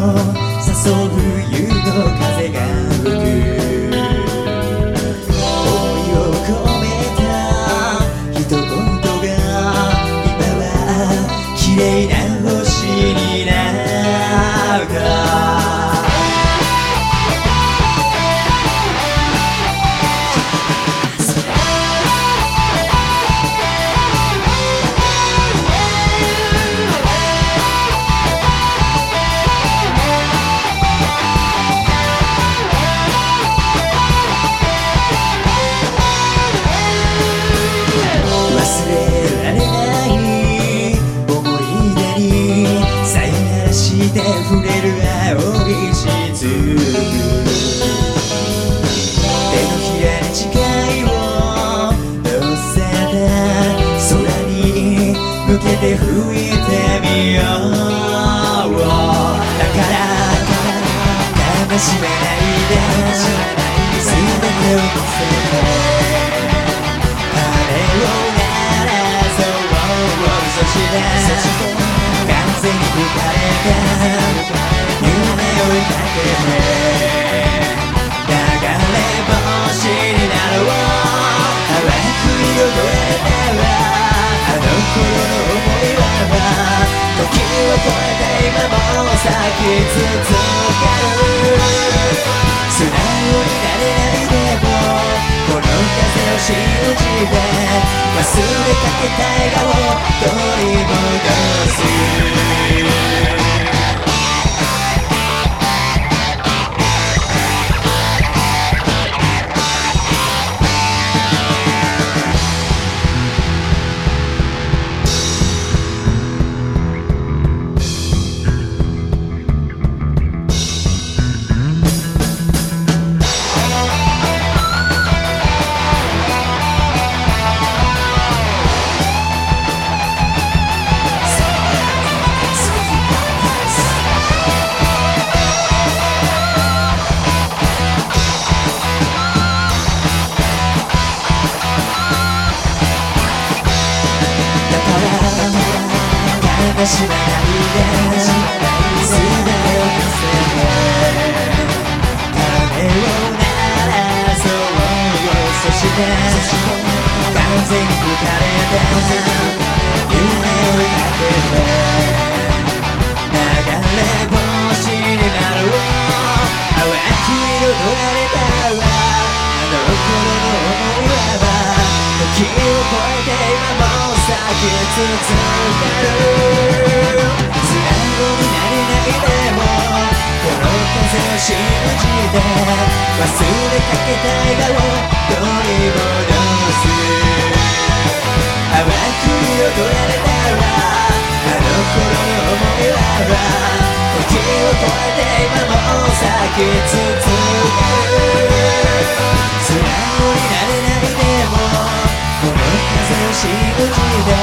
誘う誘うのか青い雫手のひらに誓いを乗せた空に向けて吹いてみよう。だから悲しめないで全てを見せてあれをそして完全に浮かれた Yeah. 悲しまない。で全てを見せて鐘を鳴らそうよそして風に吹かれて夢をかけて流れ星になろう淡く彩られたらあの頃の想いは時を超えて今も咲き続けるけた笑顔取り戻す淡く彩られたらあの頃の想いは時を超えて今も咲き続ける素直になれないでもこの風を信じて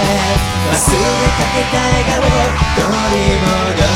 忘れかけた笑顔を取り戻